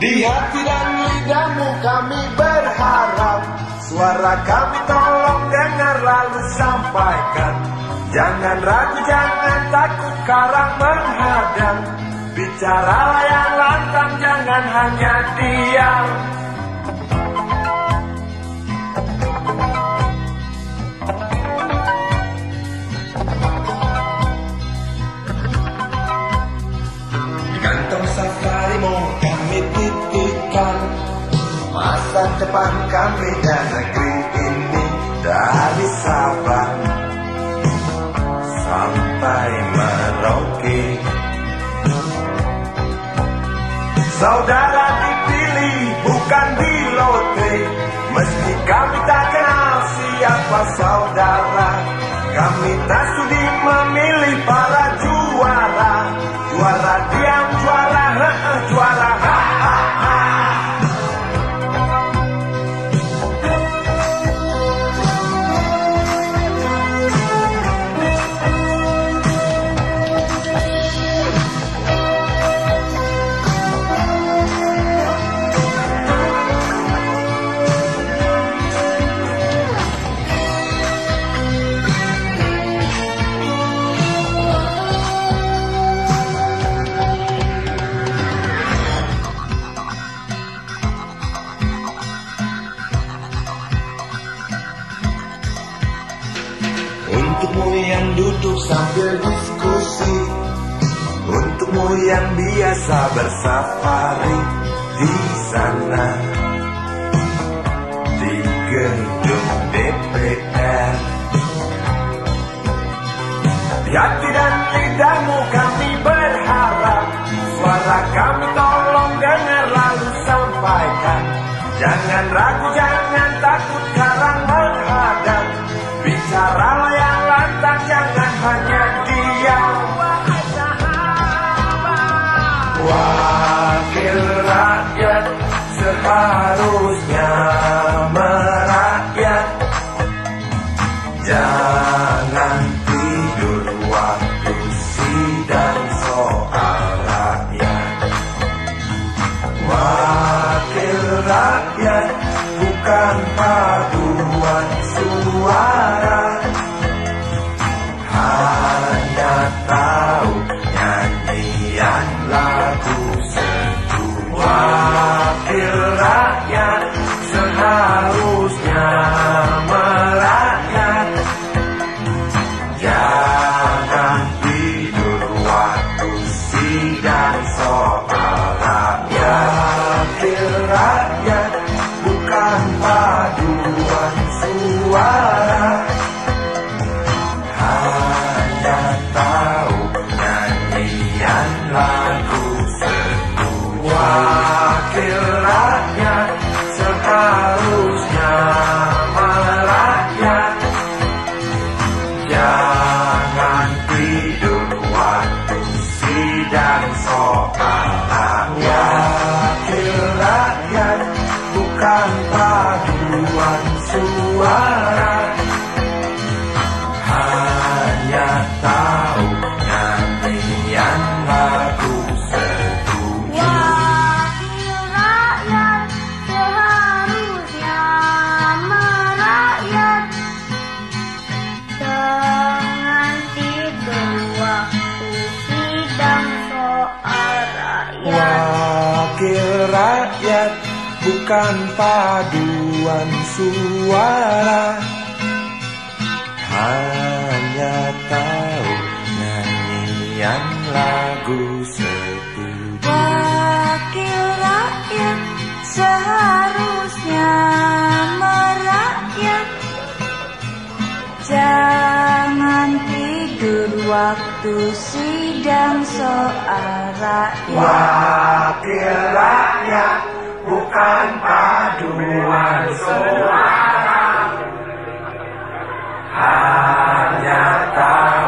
Di hati dan lidahmu kami berharap. Suara kami tolong dengar lalu sampaikan. Jangan ragu, jangan takut karang menghadang. Bicaralah yang lantang, jangan hanya diam depan kami dan negeri ini Dari Sabang Sampai Merauke. Saudara dipilih bukan di lotre Meski kami tak kenal siapa saudara Kami tak sudi memilih para juara Untukmu yang duduk sambil diskusi. Untukmu yang biasa bersafari di sana. Di gedung DPR Di hati dan lidahmu kami berharap. Suara kami tolong dengar lalu sampaikan. Jangan ragu, jangan takut Jangan tidur waktu sidang soal rakyat. Wakil rakyat bukan paduan suara bukan paduan suara. Hanya tahu nyanyian lagu setuju. Wakil rakyat seharusnya merakyat. Jangan tidur waktu sidang soal rakyat. Wakil rakyat bukan paduan suara Hanya tahu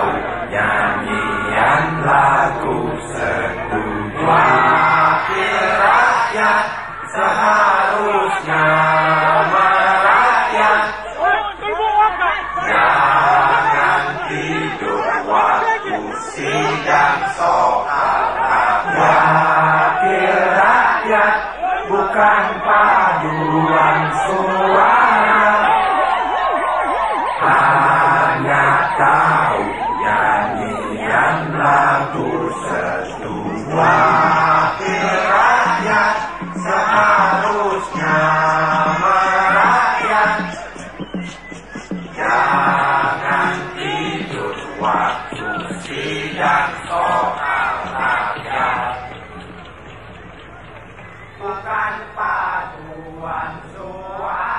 การปาตุวนสุวน